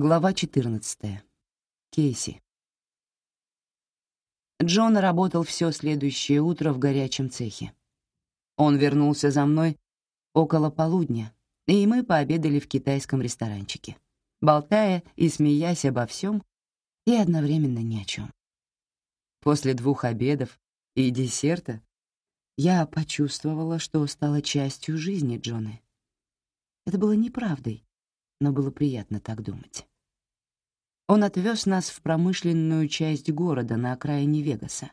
Глава 14. Кейси. Джон работал все следующее утро в горячем цехе. Он вернулся за мной около полудня, и мы пообедали в китайском ресторанчике, болтая и смеясь обо всем и одновременно ни о чем. После двух обедов и десерта я почувствовала, что стала частью жизни Джона. Это было неправдой, но было приятно так думать. Он отвез нас в промышленную часть города на окраине Вегаса.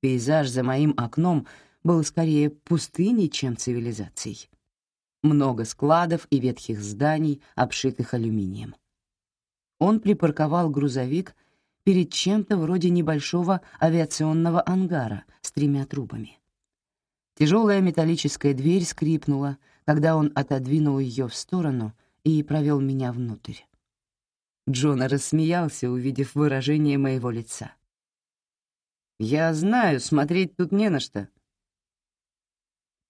Пейзаж за моим окном был скорее пустыней, чем цивилизацией. Много складов и ветхих зданий, обшитых алюминием. Он припарковал грузовик перед чем-то вроде небольшого авиационного ангара с тремя трубами. Тяжелая металлическая дверь скрипнула, когда он отодвинул ее в сторону и провел меня внутрь. Джона рассмеялся, увидев выражение моего лица. «Я знаю, смотреть тут не на что».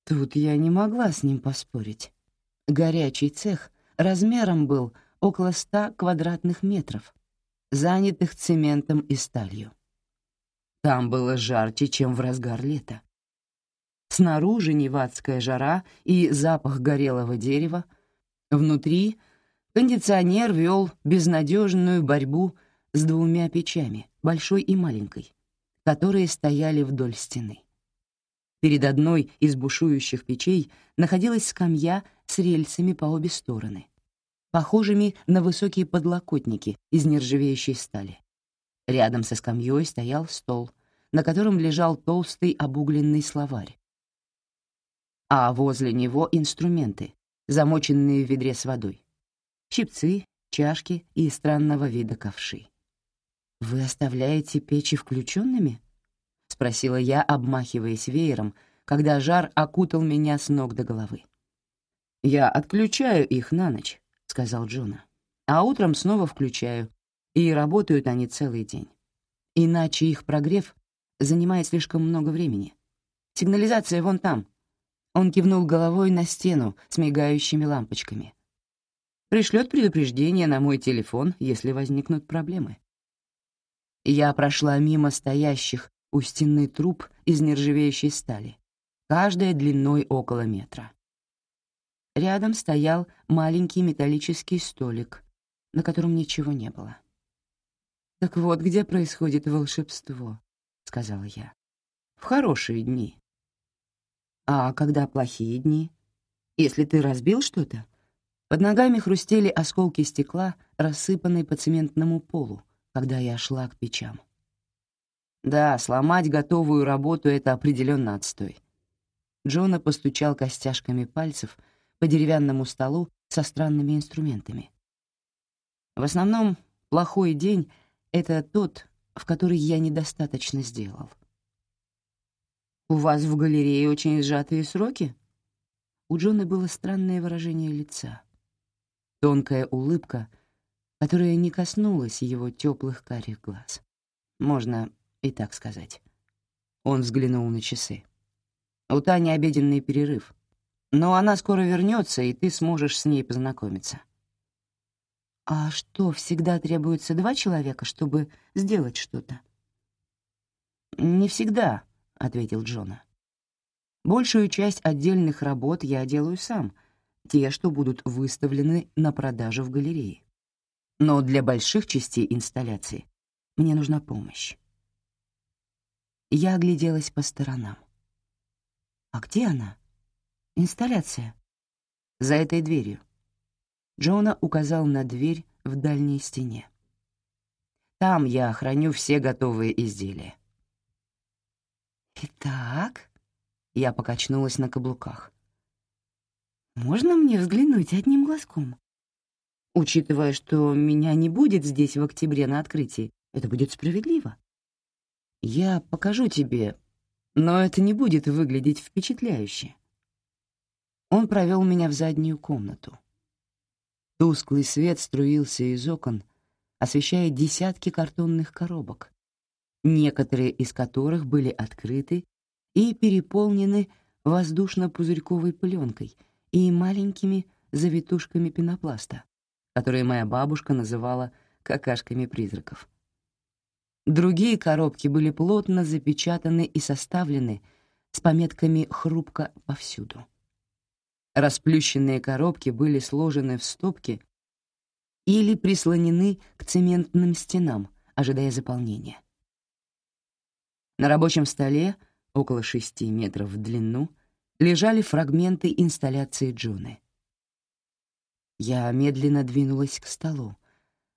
Тут я не могла с ним поспорить. Горячий цех размером был около ста квадратных метров, занятых цементом и сталью. Там было жарче, чем в разгар лета. Снаружи невадская жара и запах горелого дерева, внутри кондиционер вел безнадежную борьбу с двумя печами, большой и маленькой, которые стояли вдоль стены. Перед одной из бушующих печей находилась скамья с рельсами по обе стороны, похожими на высокие подлокотники из нержавеющей стали. Рядом со скамьей стоял стол, на котором лежал толстый обугленный словарь, а возле него инструменты, замоченные в ведре с водой. Щипцы, чашки и странного вида ковши. «Вы оставляете печи включенными?» — спросила я, обмахиваясь веером, когда жар окутал меня с ног до головы. «Я отключаю их на ночь», — сказал Джона. «А утром снова включаю, и работают они целый день. Иначе их прогрев занимает слишком много времени. Сигнализация вон там, он кивнул головой на стену с мигающими лампочками. Пришлет предупреждение на мой телефон, если возникнут проблемы. Я прошла мимо стоящих у стены труб из нержавеющей стали, каждая длиной около метра. Рядом стоял маленький металлический столик, на котором ничего не было. «Так вот где происходит волшебство», — сказала я. «В хорошие дни». А когда плохие дни? Если ты разбил что-то? Под ногами хрустели осколки стекла, рассыпанные по цементному полу, когда я шла к печам. Да, сломать готовую работу — это определенно отстой. Джона постучал костяшками пальцев по деревянному столу со странными инструментами. В основном, плохой день — это тот, в который я недостаточно сделал. «У вас в галерее очень сжатые сроки?» У Джона было странное выражение лица. Тонкая улыбка, которая не коснулась его теплых карих глаз. Можно и так сказать. Он взглянул на часы. «У Тани обеденный перерыв. Но она скоро вернется, и ты сможешь с ней познакомиться». «А что, всегда требуется два человека, чтобы сделать что-то?» «Не всегда», ответил Джона. Большую часть отдельных работ я делаю сам, те, что будут выставлены на продажу в галерее. Но для больших частей инсталляции мне нужна помощь. Я огляделась по сторонам. А где она? Инсталляция. За этой дверью. Джона указал на дверь в дальней стене. Там я храню все готовые изделия. «Итак...» — я покачнулась на каблуках. «Можно мне взглянуть одним глазком? Учитывая, что меня не будет здесь в октябре на открытии, это будет справедливо. Я покажу тебе, но это не будет выглядеть впечатляюще». Он провел меня в заднюю комнату. Тусклый свет струился из окон, освещая десятки картонных коробок, некоторые из которых были открыты и переполнены воздушно-пузырьковой пленкой и маленькими завитушками пенопласта, которые моя бабушка называла какашками призраков. Другие коробки были плотно запечатаны и составлены с пометками «хрупко» повсюду. Расплющенные коробки были сложены в стопки или прислонены к цементным стенам, ожидая заполнения. На рабочем столе, около шести метров в длину, лежали фрагменты инсталляции Джуны. Я медленно двинулась к столу,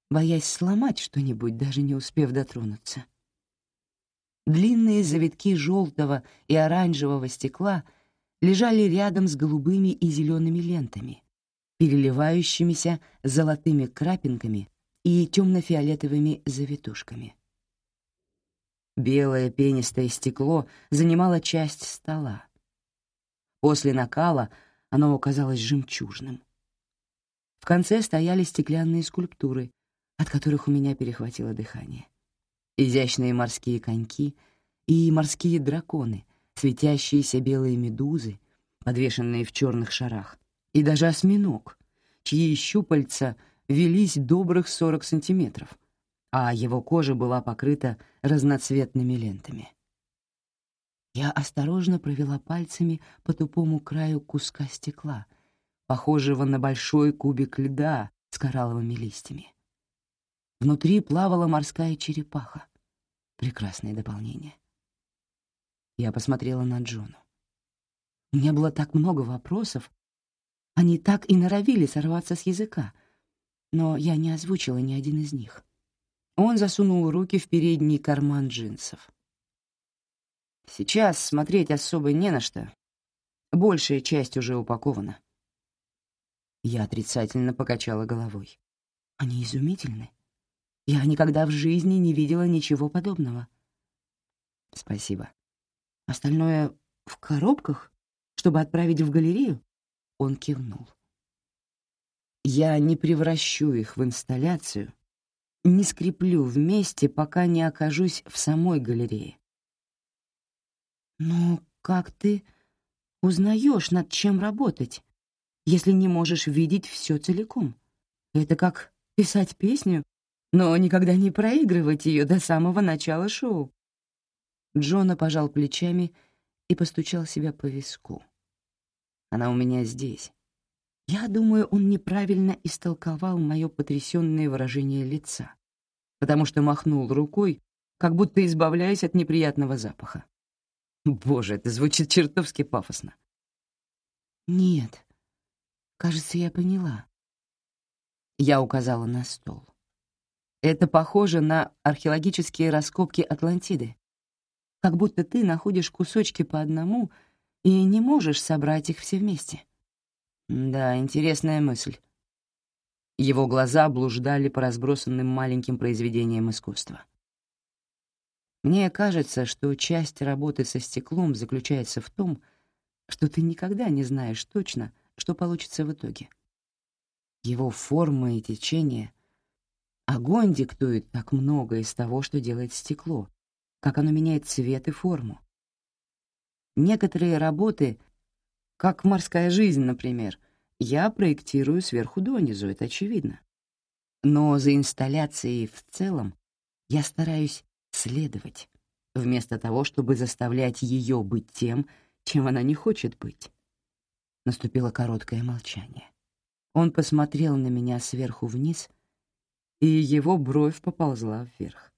боясь сломать что-нибудь, даже не успев дотронуться. Длинные завитки желтого и оранжевого стекла лежали рядом с голубыми и зелеными лентами, переливающимися золотыми крапинками и темно-фиолетовыми завитушками. Белое пенистое стекло занимало часть стола. После накала оно оказалось жемчужным. В конце стояли стеклянные скульптуры, от которых у меня перехватило дыхание. Изящные морские коньки и морские драконы, светящиеся белые медузы, подвешенные в черных шарах, и даже осьминог, чьи щупальца велись добрых 40 сантиметров, а его кожа была покрыта разноцветными лентами. Я осторожно провела пальцами по тупому краю куска стекла, похожего на большой кубик льда с коралловыми листьями. Внутри плавала морская черепаха. Прекрасное дополнение. Я посмотрела на Джону. У меня было так много вопросов. Они так и норовили сорваться с языка, но я не озвучила ни один из них. Он засунул руки в передний карман джинсов. Сейчас смотреть особо не на что. Большая часть уже упакована. Я отрицательно покачала головой. Они изумительны. Я никогда в жизни не видела ничего подобного. Спасибо. Остальное в коробках, чтобы отправить в галерею? Он кивнул. Я не превращу их в инсталляцию, не скреплю вместе, пока не окажусь в самой галерее. Но как ты узнаешь, над чем работать, если не можешь видеть все целиком? Это как писать песню, но никогда не проигрывать ее до самого начала шоу. Джона пожал плечами и постучал себя по виску. Она у меня здесь. Я думаю, он неправильно истолковал мое потрясенное выражение лица, потому что махнул рукой, как будто избавляясь от неприятного запаха. Боже, это звучит чертовски пафосно. Нет, кажется, я поняла. Я указала на стол. Это похоже на археологические раскопки Атлантиды. Как будто ты находишь кусочки по одному и не можешь собрать их все вместе. Да, интересная мысль. Его глаза блуждали по разбросанным маленьким произведениям искусства. Мне кажется, что часть работы со стеклом заключается в том, что ты никогда не знаешь точно, что получится в итоге. Его форма и течение. Огонь диктует так много из того, что делает стекло, как оно меняет цвет и форму. Некоторые работы, как «Морская жизнь», например, я проектирую сверху донизу, это очевидно. Но за инсталляцией в целом я стараюсь следовать, вместо того, чтобы заставлять ее быть тем, чем она не хочет быть. Наступило короткое молчание. Он посмотрел на меня сверху вниз, и его бровь поползла вверх.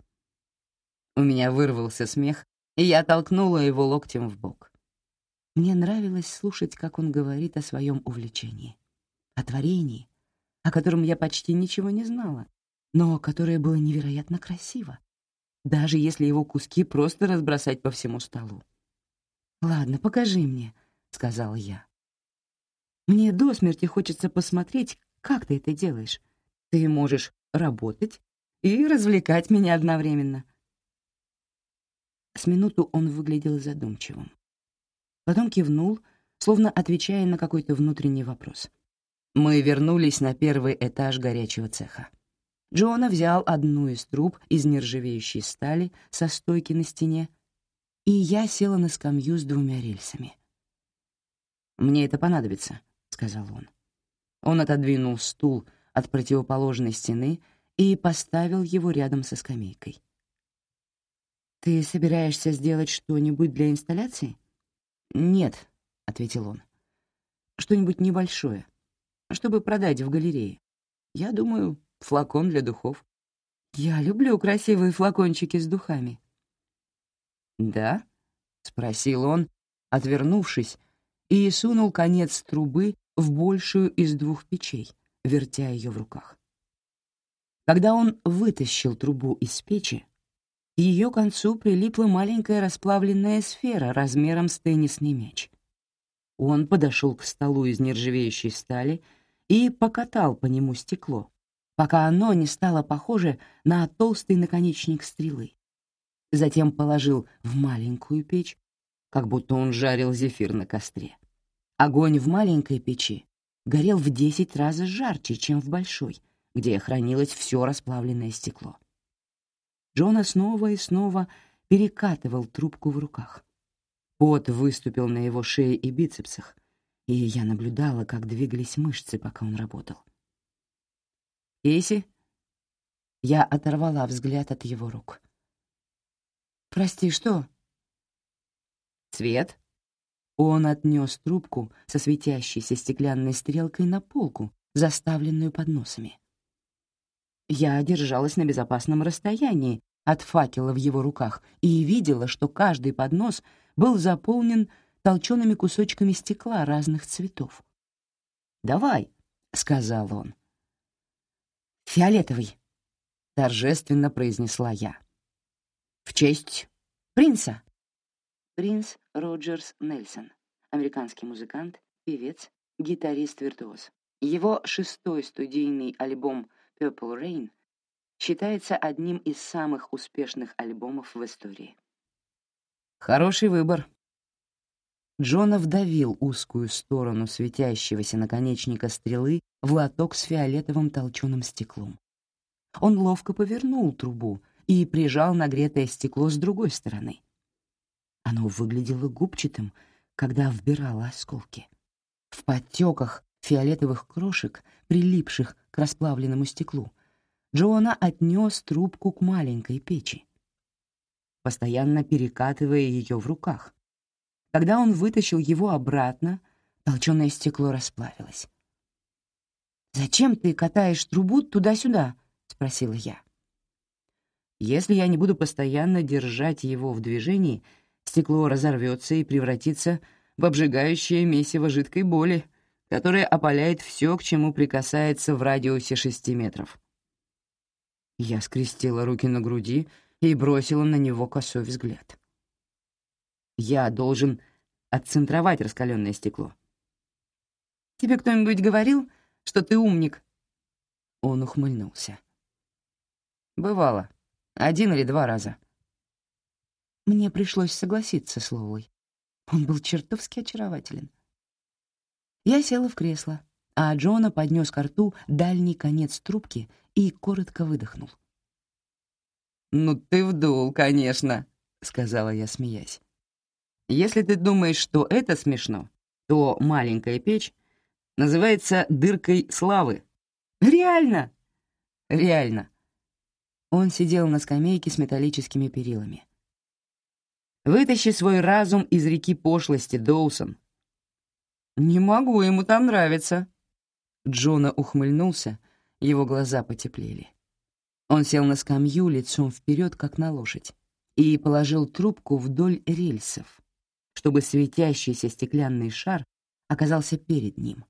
У меня вырвался смех, и я толкнула его локтем в бок. Мне нравилось слушать, как он говорит о своем увлечении, о творении, о котором я почти ничего не знала, но которое было невероятно красиво, даже если его куски просто разбросать по всему столу. «Ладно, покажи мне», — сказал я. «Мне до смерти хочется посмотреть, как ты это делаешь. Ты можешь работать и развлекать меня одновременно». С минуту он выглядел задумчивым. Потом кивнул, словно отвечая на какой-то внутренний вопрос. Мы вернулись на первый этаж горячего цеха. Джона взял одну из труб из нержавеющей стали со стойки на стене, и я села на скамью с двумя рельсами. «Мне это понадобится», — сказал он. Он отодвинул стул от противоположной стены и поставил его рядом со скамейкой. «Ты собираешься сделать что-нибудь для инсталляции?» «Нет», — ответил он. «Что-нибудь небольшое, чтобы продать в галерее. Я думаю, флакон для духов». «Я люблю красивые флакончики с духами». «Да?» — спросил он, отвернувшись, и сунул конец трубы в большую из двух печей, вертя ее в руках. Когда он вытащил трубу из печи, к ее концу прилипла маленькая расплавленная сфера размером с теннисный мяч. Он подошел к столу из нержавеющей стали и покатал по нему стекло, пока оно не стало похоже на толстый наконечник стрелы. Затем положил в маленькую печь, как будто он жарил зефир на костре. Огонь в маленькой печи горел в десять раз жарче, чем в большой, где хранилось все расплавленное стекло. Джона снова и снова перекатывал трубку в руках. Пот выступил на его шее и бицепсах, и я наблюдала, как двигались мышцы, пока он работал. «Эси?» Я оторвала взгляд от его рук. «Прости, что?» «Цвет?» Он отнес трубку со светящейся стеклянной стрелкой на полку, заставленную подносами. Я держалась на безопасном расстоянии от факела в его руках и видела, что каждый поднос был заполнен толчеными кусочками стекла разных цветов. «Давай», — сказал он. «Фиолетовый», — торжественно произнесла я. «В честь принца». Принц Роджерс Нельсон, американский музыкант, певец, гитарист-виртуоз. Его шестой студийный альбом «Purple Rain» считается одним из самых успешных альбомов в истории. Хороший выбор. Джона вдавил узкую сторону светящегося наконечника стрелы в лоток с фиолетовым толченым стеклом. Он ловко повернул трубу и прижал нагретое стекло с другой стороны. Оно выглядело губчатым, когда вбирало осколки. В подтеках фиолетовых крошек, прилипших к расплавленному стеклу, Джона отнес трубку к маленькой печи, постоянно перекатывая ее в руках. Когда он вытащил его обратно, толченое стекло расплавилось. «Зачем ты катаешь трубу туда-сюда?» — спросила я. «Если я не буду постоянно держать его в движении, стекло разорвется и превратится в обжигающее месиво жидкой боли, которое опаляет все, к чему прикасается в радиусе шести метров. Я скрестила руки на груди и бросила на него косой взгляд. Я должен отцентровать раскаленное стекло. «Тебе кто-нибудь говорил, что ты умник?» Он ухмыльнулся. «Бывало. Один или два раза. Мне пришлось согласиться с Лоулой. Он был чертовски очарователен. Я села в кресло, а Джона поднес к рту дальний конец трубки и коротко выдохнул. «Ну ты вдул, конечно», — сказала я, смеясь. «Если ты думаешь, что это смешно, то маленькая печь называется дыркой славы». «Реально?» «Реально». Он сидел на скамейке с металлическими перилами. Вытащи свой разум из реки пошлости, Доусон. Не могу ему там нравиться. Джона ухмыльнулся, его глаза потеплели. Он сел на скамью лицом вперед, как на лошадь, и положил трубку вдоль рельсов, чтобы светящийся стеклянный шар оказался перед ним.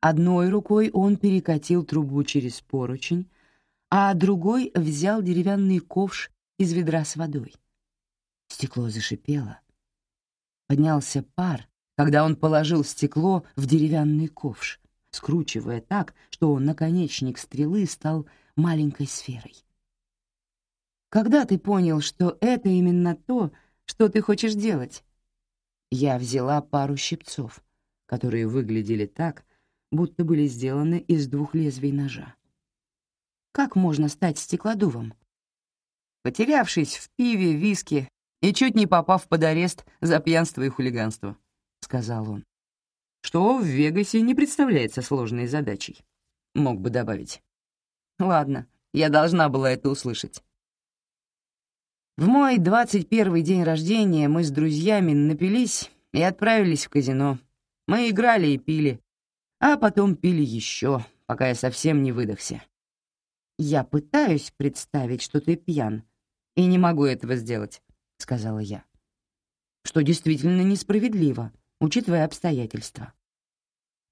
Одной рукой он перекатил трубу через поручень, а другой взял деревянный ковш из ведра с водой. Стекло зашипело. Поднялся пар, когда он положил стекло в деревянный ковш, скручивая так, что наконечник стрелы стал маленькой сферой. «Когда ты понял, что это именно то, что ты хочешь делать?» Я взяла пару щипцов, которые выглядели так, будто были сделаны из двух лезвий ножа. «Как можно стать стеклодувом?» Потерявшись в пиве, виске и чуть не попав под арест за пьянство и хулиганство», — сказал он. «Что в Вегасе не представляется сложной задачей. мог бы добавить. Ладно, я должна была это услышать. В мой 21 день рождения мы с друзьями напились и отправились в казино. Мы играли и пили, а потом пили еще, пока я совсем не выдохся. «Я пытаюсь представить, что ты пьян, и не могу этого сделать», — сказала я. «Что действительно несправедливо, учитывая обстоятельства.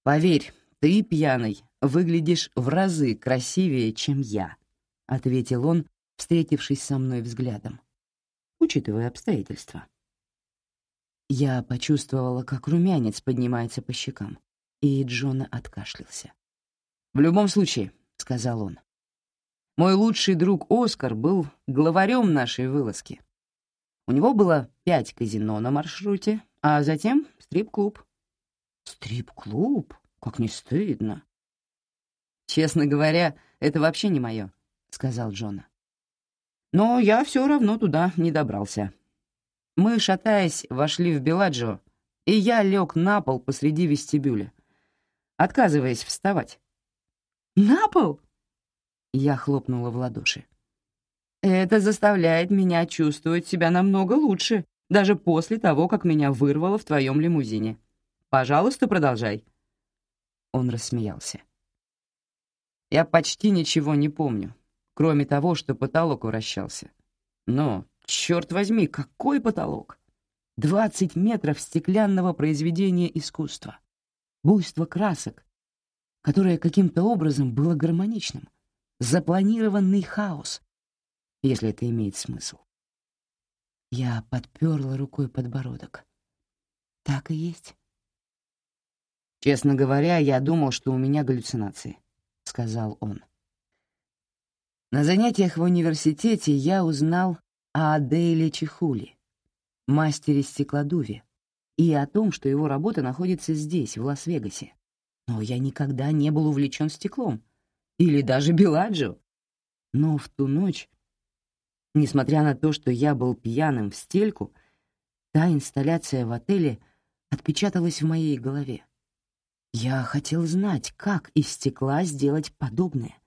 Поверь, ты пьяный выглядишь в разы красивее, чем я», — ответил он, встретившись со мной взглядом учитывая обстоятельства. Я почувствовала, как румянец поднимается по щекам, и Джона откашлялся. «В любом случае», — сказал он, — «мой лучший друг Оскар был главарем нашей вылазки. У него было пять казино на маршруте, а затем стрип-клуб». «Стрип-клуб? Как не стыдно!» «Честно говоря, это вообще не мое», — сказал Джона. Но я все равно туда не добрался. Мы, шатаясь, вошли в Беладжио, и я лег на пол посреди вестибюля, отказываясь вставать. «На пол?» Я хлопнула в ладоши. «Это заставляет меня чувствовать себя намного лучше, даже после того, как меня вырвало в твоем лимузине. Пожалуйста, продолжай». Он рассмеялся. «Я почти ничего не помню кроме того, что потолок вращался. Но, черт возьми, какой потолок! Двадцать метров стеклянного произведения искусства, буйство красок, которое каким-то образом было гармоничным, запланированный хаос, если это имеет смысл. Я подперла рукой подбородок. Так и есть. «Честно говоря, я думал, что у меня галлюцинации», — сказал он. На занятиях в университете я узнал о Аделе Чехули, мастере стеклодуве, и о том, что его работа находится здесь, в Лас-Вегасе. Но я никогда не был увлечен стеклом. Или даже Беладжио. Но в ту ночь, несмотря на то, что я был пьяным в стельку, та инсталляция в отеле отпечаталась в моей голове. Я хотел знать, как из стекла сделать подобное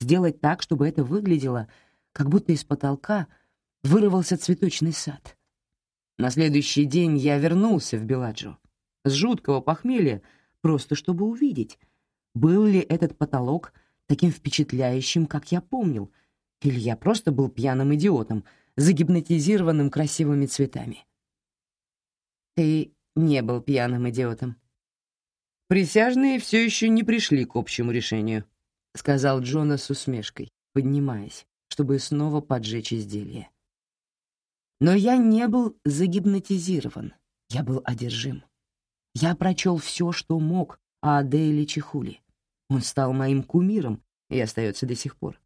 сделать так, чтобы это выглядело, как будто из потолка вырвался цветочный сад. На следующий день я вернулся в Беладжо с жуткого похмелья, просто чтобы увидеть, был ли этот потолок таким впечатляющим, как я помнил, или я просто был пьяным идиотом, загипнотизированным красивыми цветами. Ты не был пьяным идиотом. Присяжные все еще не пришли к общему решению. — сказал Джона с усмешкой, поднимаясь, чтобы снова поджечь изделие. Но я не был загипнотизирован, я был одержим. Я прочел все, что мог о Аделе Чехули. Он стал моим кумиром и остается до сих пор.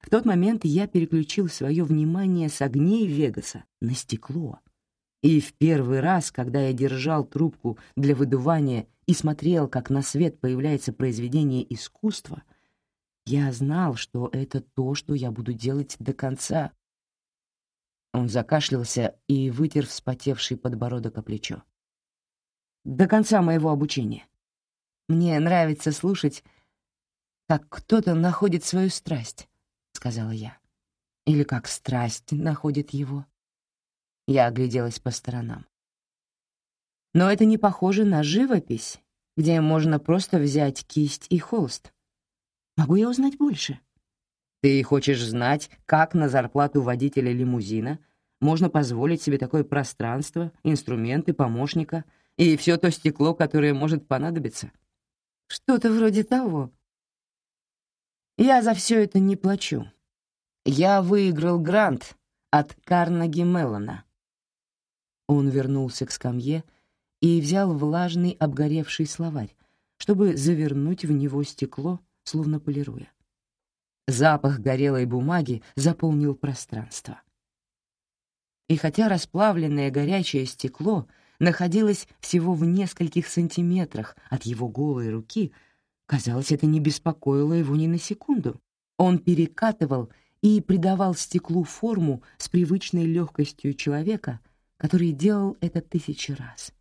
В тот момент я переключил свое внимание с огней Вегаса на стекло. И в первый раз, когда я держал трубку для выдувания и смотрел, как на свет появляется произведение искусства — я знал, что это то, что я буду делать до конца. Он закашлялся и вытер вспотевший подбородок о плечо. До конца моего обучения. Мне нравится слушать, как кто-то находит свою страсть, — сказала я. Или как страсть находит его. Я огляделась по сторонам. Но это не похоже на живопись, где можно просто взять кисть и холст. Могу я узнать больше? Ты хочешь знать, как на зарплату водителя лимузина можно позволить себе такое пространство, инструменты, помощника и все то стекло, которое может понадобиться? Что-то вроде того. Я за все это не плачу. Я выиграл грант от Карнеги Меллона. Он вернулся к скамье и взял влажный обгоревший словарь, чтобы завернуть в него стекло словно полируя. Запах горелой бумаги заполнил пространство. И хотя расплавленное горячее стекло находилось всего в нескольких сантиметрах от его голой руки, казалось, это не беспокоило его ни на секунду. Он перекатывал и придавал стеклу форму с привычной легкостью человека, который делал это тысячи раз.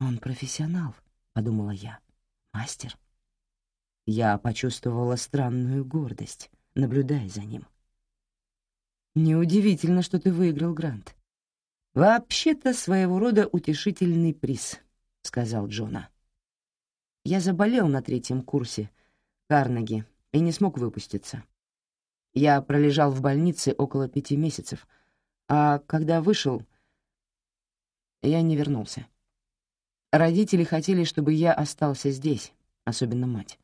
«Он профессионал», — подумала я, — «мастер». Я почувствовала странную гордость, наблюдая за ним. «Неудивительно, что ты выиграл грант. Вообще-то своего рода утешительный приз», — сказал Джона. «Я заболел на третьем курсе Карнеги и не смог выпуститься. Я пролежал в больнице около пяти месяцев, а когда вышел, я не вернулся. Родители хотели, чтобы я остался здесь, особенно мать.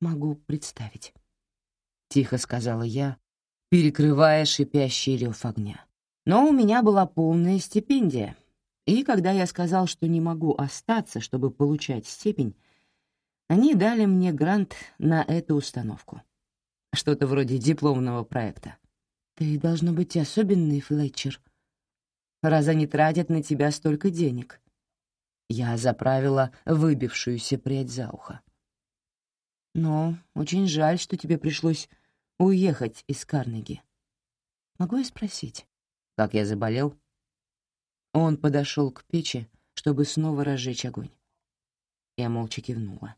«Могу представить», — тихо сказала я, перекрывая шипящий рев огня. Но у меня была полная стипендия, и когда я сказал, что не могу остаться, чтобы получать степень, они дали мне грант на эту установку. Что-то вроде дипломного проекта. Ты должно быть особенный, Флетчер. Раз они тратят на тебя столько денег. Я заправила выбившуюся прядь за ухо. Но очень жаль, что тебе пришлось уехать из Карнеги. Могу я спросить, как я заболел? Он подошел к печи, чтобы снова разжечь огонь. Я молча кивнула.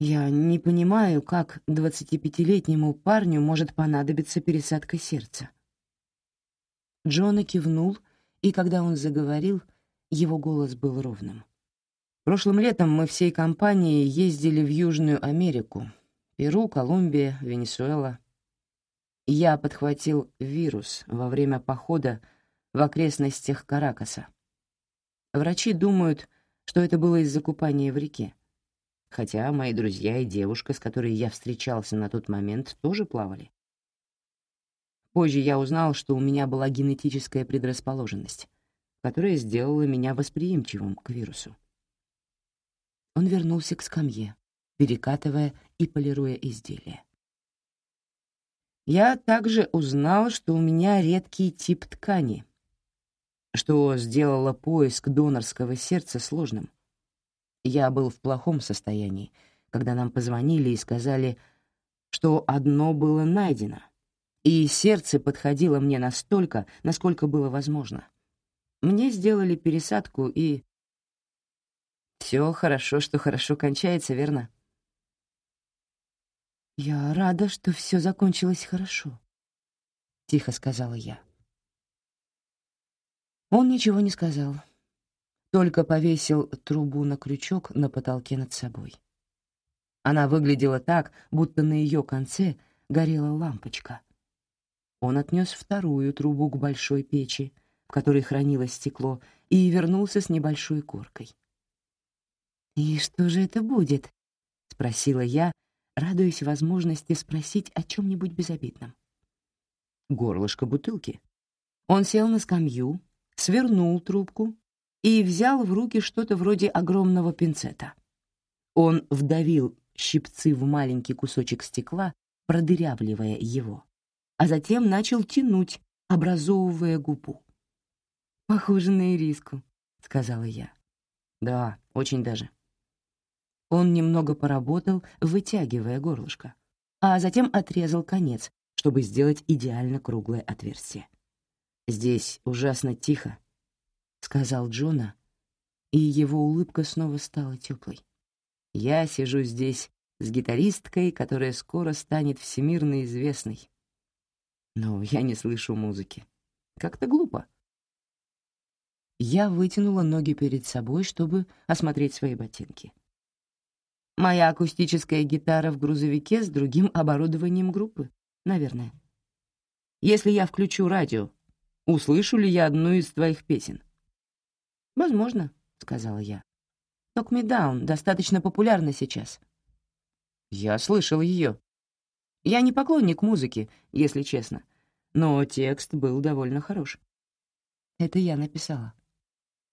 Я не понимаю, как 25-летнему парню может понадобиться пересадка сердца. Джона кивнул, и когда он заговорил, его голос был ровным. Прошлым летом мы всей компанией ездили в Южную Америку, Перу, Колумбия, Венесуэла. Я подхватил вирус во время похода в окрестностях Каракаса. Врачи думают, что это было из-за купания в реке хотя мои друзья и девушка, с которой я встречался на тот момент, тоже плавали. Позже я узнал, что у меня была генетическая предрасположенность, которая сделала меня восприимчивым к вирусу. Он вернулся к скамье, перекатывая и полируя изделие. Я также узнал, что у меня редкий тип ткани, что сделало поиск донорского сердца сложным — я был в плохом состоянии, когда нам позвонили и сказали, что одно было найдено, и сердце подходило мне настолько, насколько было возможно. Мне сделали пересадку, и... Все хорошо, что хорошо кончается, верно? «Я рада, что все закончилось хорошо», — тихо сказала я. Он ничего не сказал только повесил трубу на крючок на потолке над собой. Она выглядела так, будто на ее конце горела лампочка. Он отнес вторую трубу к большой печи, в которой хранилось стекло, и вернулся с небольшой коркой. «И что же это будет?» — спросила я, радуясь возможности спросить о чем-нибудь безобидном. Горлышко бутылки. Он сел на скамью, свернул трубку и взял в руки что-то вроде огромного пинцета. Он вдавил щипцы в маленький кусочек стекла, продырявливая его, а затем начал тянуть, образовывая губу. «Похоже на ириску», — сказала я. «Да, очень даже». Он немного поработал, вытягивая горлышко, а затем отрезал конец, чтобы сделать идеально круглое отверстие. Здесь ужасно тихо, — сказал Джона, и его улыбка снова стала теплой. «Я сижу здесь с гитаристкой, которая скоро станет всемирно известной. Но я не слышу музыки. Как-то глупо». Я вытянула ноги перед собой, чтобы осмотреть свои ботинки. Моя акустическая гитара в грузовике с другим оборудованием группы, наверное. Если я включу радио, услышу ли я одну из твоих песен? «Возможно», — сказала я. «Talk Me Down достаточно популярна сейчас». «Я слышал ее. Я не поклонник музыки, если честно, но текст был довольно хорош». Это я написала.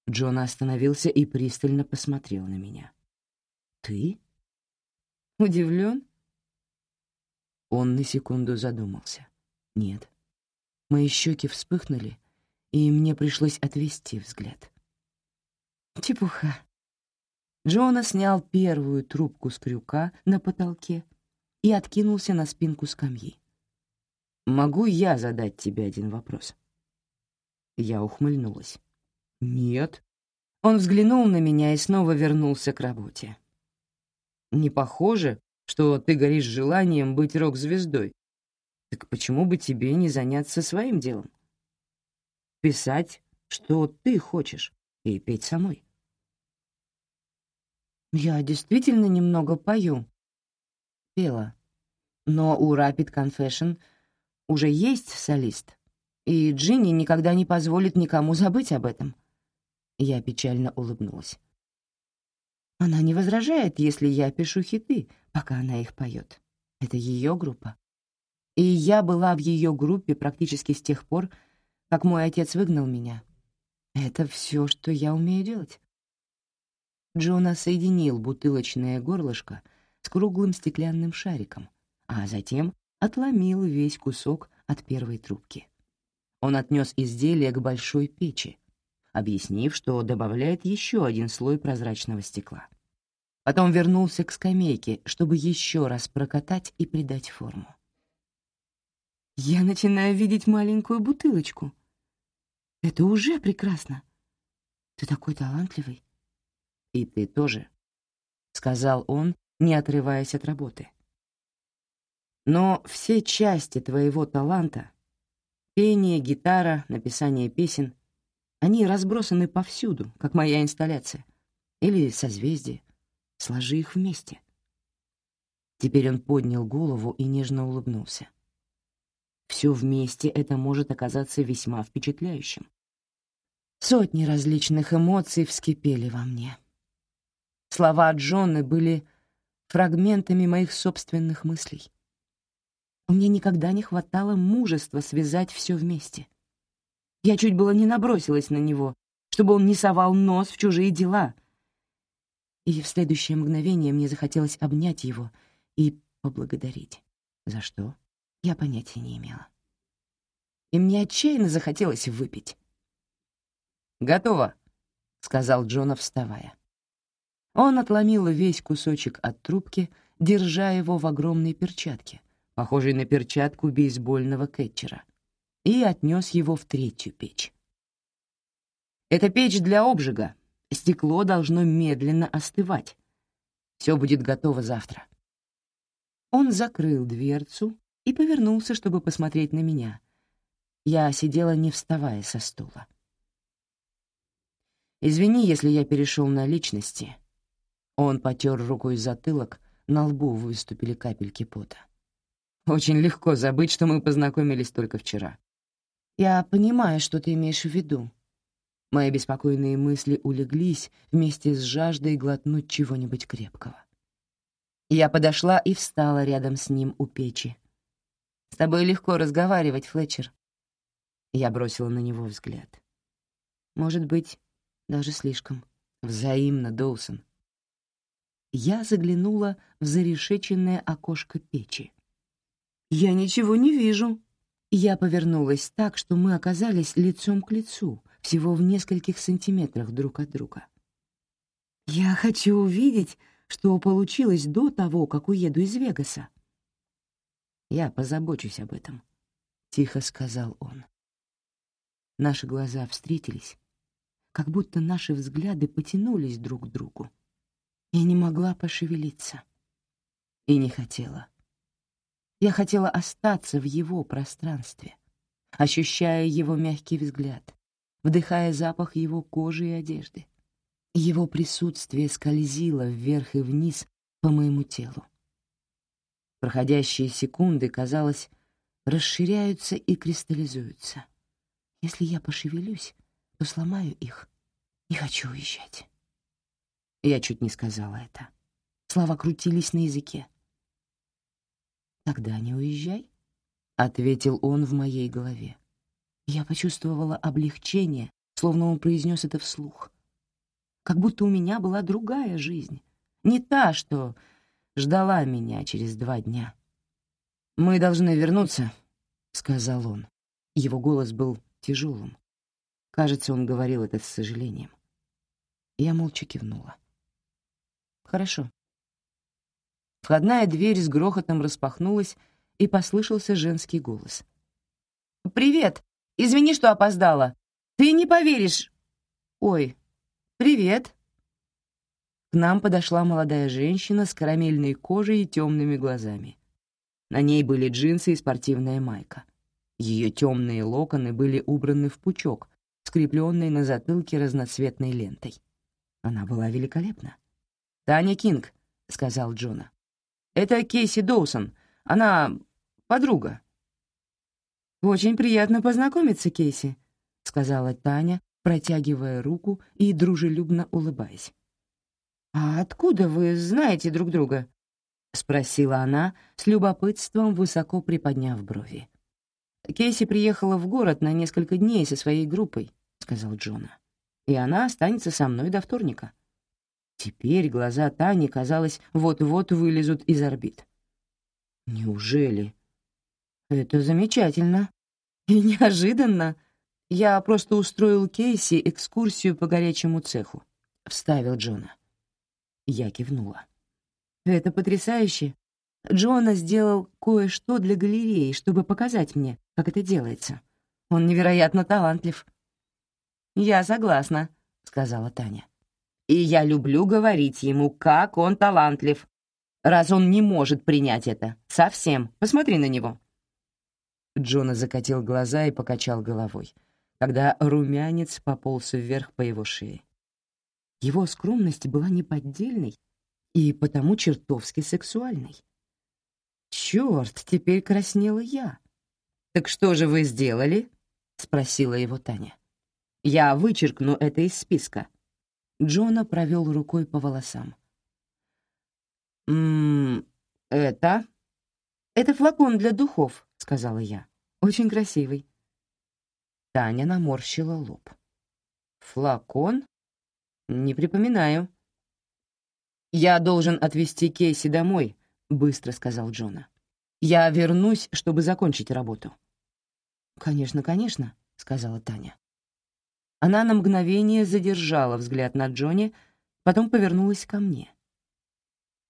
Джон остановился и пристально посмотрел на меня. «Ты?» «Удивлен?» Он на секунду задумался. «Нет». Мои щеки вспыхнули, и мне пришлось отвести взгляд. Чепуха. Джона снял первую трубку с крюка на потолке и откинулся на спинку скамьи. «Могу я задать тебе один вопрос?» Я ухмыльнулась. «Нет». Он взглянул на меня и снова вернулся к работе. Не похоже, что ты горишь желанием быть рок-звездой. Так почему бы тебе не заняться своим делом? Писать, что ты хочешь, и петь самой. Я действительно немного пою. Пела. Но у Rapid Confession уже есть солист, и Джинни никогда не позволит никому забыть об этом. Я печально улыбнулась. Она не возражает, если я пишу хиты, пока она их поет. Это ее группа. И я была в ее группе практически с тех пор, как мой отец выгнал меня. Это все, что я умею делать. Джона соединил бутылочное горлышко с круглым стеклянным шариком, а затем отломил весь кусок от первой трубки. Он отнес изделие к большой печи, объяснив, что добавляет еще один слой прозрачного стекла. Потом вернулся к скамейке, чтобы еще раз прокатать и придать форму. «Я начинаю видеть маленькую бутылочку. Это уже прекрасно. Ты такой талантливый». «И ты тоже», — сказал он, не отрываясь от работы. «Но все части твоего таланта — пение, гитара, написание песен — они разбросаны повсюду, как моя инсталляция, или созвездие. Сложи их вместе. Теперь он поднял голову и нежно улыбнулся. Все вместе это может оказаться весьма впечатляющим. Сотни различных эмоций вскипели во мне. Слова Джонны были фрагментами моих собственных мыслей. Меня никогда не хватало мужества связать все вместе. Я чуть было не набросилась на него, чтобы он не совал нос в чужие дела — и в следующее мгновение мне захотелось обнять его и поблагодарить. За что? Я понятия не имела. И мне отчаянно захотелось выпить. «Готово», — сказал Джона, вставая. Он отломил весь кусочек от трубки, держа его в огромной перчатке, похожей на перчатку бейсбольного кетчера, и отнес его в третью печь. «Это печь для обжига», Стекло должно медленно остывать. Все будет готово завтра. Он закрыл дверцу и повернулся, чтобы посмотреть на меня. Я сидела, не вставая со стула. «Извини, если я перешел на личности». Он потер рукой затылок, на лбу выступили капельки пота. «Очень легко забыть, что мы познакомились только вчера». «Я понимаю, что ты имеешь в виду», Мои беспокойные мысли улеглись вместе с жаждой глотнуть чего-нибудь крепкого. Я подошла и встала рядом с ним у печи. «С тобой легко разговаривать, Флетчер». Я бросила на него взгляд. «Может быть, даже слишком. Взаимно, Доусон». Я заглянула в зарешеченное окошко печи. «Я ничего не вижу». Я повернулась так, что мы оказались лицом к лицу, всего в нескольких сантиметрах друг от друга. «Я хочу увидеть, что получилось до того, как уеду из Вегаса». «Я позабочусь об этом», — тихо сказал он. Наши глаза встретились, как будто наши взгляды потянулись друг к другу. Я не могла пошевелиться. И не хотела. Я хотела остаться в его пространстве, ощущая его мягкий взгляд, вдыхая запах его кожи и одежды. Его присутствие скользило вверх и вниз по моему телу. Проходящие секунды, казалось, расширяются и кристаллизуются. Если я пошевелюсь, то сломаю их. Не хочу уезжать. Я чуть не сказала это. Слова крутились на языке. «Тогда не уезжай», — ответил он в моей голове. Я почувствовала облегчение, словно он произнес это вслух. Как будто у меня была другая жизнь, не та, что ждала меня через два дня. «Мы должны вернуться», — сказал он. Его голос был тяжелым. Кажется, он говорил это с сожалением. Я молча кивнула. «Хорошо». Входная дверь с грохотом распахнулась, и послышался женский голос. «Привет! Извини, что опоздала. Ты не поверишь. Ой, привет. к нам подошла молодая женщина с карамельной кожей и темными глазами. На ней были джинсы и спортивная майка. Ее темные локоны были убраны в пучок, скрепленный на затылке разноцветной лентой. Она была великолепна. «Таня Кинг», — сказал Джона. «Это Кейси Доусон. Она подруга». «Очень приятно познакомиться, Кейси», — сказала Таня, протягивая руку и дружелюбно улыбаясь. «А откуда вы знаете друг друга?» — спросила она, с любопытством высоко приподняв брови. «Кейси приехала в город на несколько дней со своей группой», — сказал Джона. «И она останется со мной до вторника». Теперь глаза Тани, казалось, вот-вот вылезут из орбит. «Неужели?» «Это замечательно. И неожиданно. Я просто устроил Кейси экскурсию по горячему цеху», — вставил Джона. Я кивнула. «Это потрясающе. Джона сделал кое-что для галереи, чтобы показать мне, как это делается. Он невероятно талантлив». «Я согласна», — сказала Таня. «И я люблю говорить ему, как он талантлив, раз он не может принять это. Совсем. Посмотри на него». Джона закатил глаза и покачал головой, когда румянец пополз вверх по его шее. Его скромность была неподдельной и потому чертовски сексуальной. «Черт, теперь краснела я». «Так что же вы сделали?» — спросила его Таня. «Я вычеркну это из списка». Джона провел рукой по волосам. «Ммм, это...» «Это флакон для духов», — сказала я. «Очень красивый». Таня наморщила лоб. «Флакон? Не припоминаю». «Я должен отвезти Кейси домой», — быстро сказал Джона. «Я вернусь, чтобы закончить работу». «Конечно, конечно», — сказала Таня. Она на мгновение задержала взгляд на Джонни, потом повернулась ко мне.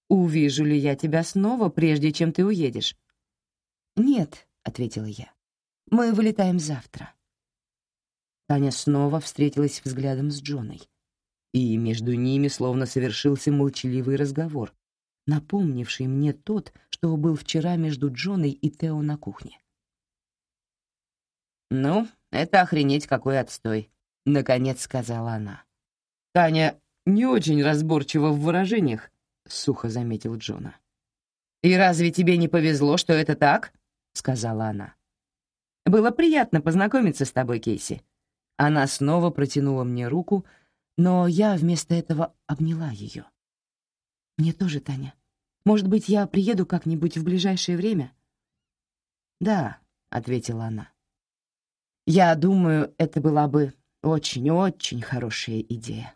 «Увижу ли я тебя снова, прежде чем ты уедешь?» «Нет», — ответила я. «Мы вылетаем завтра». Таня снова встретилась взглядом с Джоной и между ними словно совершился молчаливый разговор, напомнивший мне тот, что был вчера между Джоной и Тео на кухне. «Ну, это охренеть какой отстой», — наконец сказала она. «Таня не очень разборчива в выражениях», — сухо заметил Джона. «И разве тебе не повезло, что это так?» — сказала она. «Было приятно познакомиться с тобой, Кейси». Она снова протянула мне руку, — но я вместо этого обняла ее. «Мне тоже, Таня. Может быть, я приеду как-нибудь в ближайшее время?» «Да», — ответила она. «Я думаю, это была бы очень-очень хорошая идея».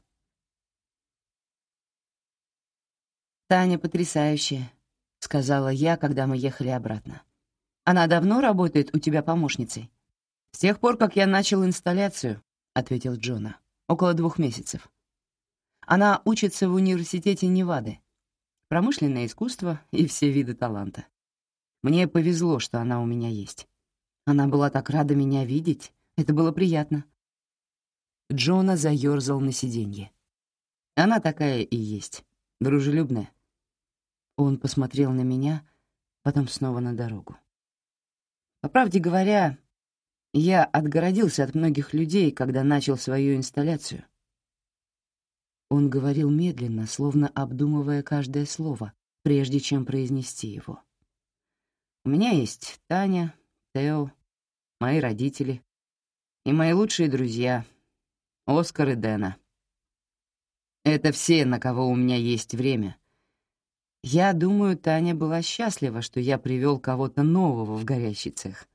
«Таня потрясающая», — сказала я, когда мы ехали обратно. «Она давно работает у тебя помощницей?» «С тех пор, как я начал инсталляцию», — ответил Джона около двух месяцев. Она учится в университете Невады. Промышленное искусство и все виды таланта. Мне повезло, что она у меня есть. Она была так рада меня видеть, это было приятно. Джона заёрзал на сиденье. Она такая и есть, дружелюбная. Он посмотрел на меня, потом снова на дорогу. По правде говоря, я отгородился от многих людей, когда начал свою инсталляцию. Он говорил медленно, словно обдумывая каждое слово, прежде чем произнести его. У меня есть Таня, Тео, мои родители и мои лучшие друзья, Оскар и Дэна. Это все, на кого у меня есть время. Я думаю, Таня была счастлива, что я привел кого-то нового в горящий цех.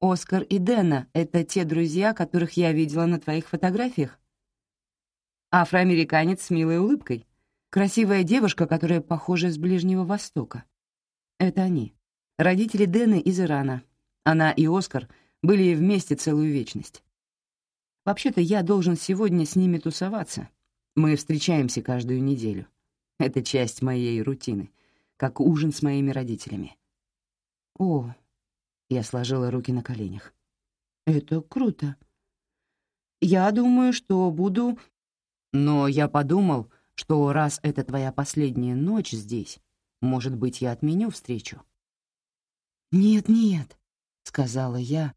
Оскар и Дэна — это те друзья, которых я видела на твоих фотографиях? Афроамериканец с милой улыбкой. Красивая девушка, которая похожа с Ближнего Востока. Это они. Родители Дэны из Ирана. Она и Оскар были вместе целую вечность. Вообще-то я должен сегодня с ними тусоваться. Мы встречаемся каждую неделю. Это часть моей рутины, как ужин с моими родителями. О, я сложила руки на коленях. «Это круто. Я думаю, что буду...» Но я подумал, что раз это твоя последняя ночь здесь, может быть, я отменю встречу. «Нет, нет», — сказала я,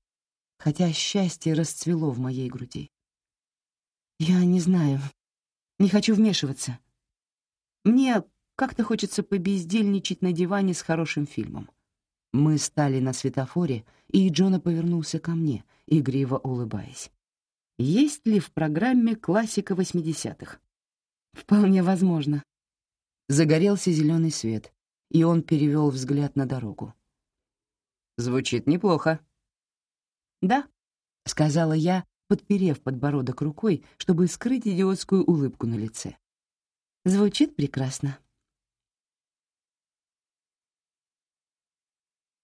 хотя счастье расцвело в моей груди. «Я не знаю, не хочу вмешиваться. Мне как-то хочется побездельничать на диване с хорошим фильмом. Мы стали на светофоре, и Джона повернулся ко мне, игриво улыбаясь. Есть ли в программе классика 80-х? Вполне возможно. Загорелся зеленый свет, и он перевел взгляд на дорогу. Звучит неплохо. Да, сказала я, подперев подбородок рукой, чтобы скрыть идиотскую улыбку на лице. Звучит прекрасно.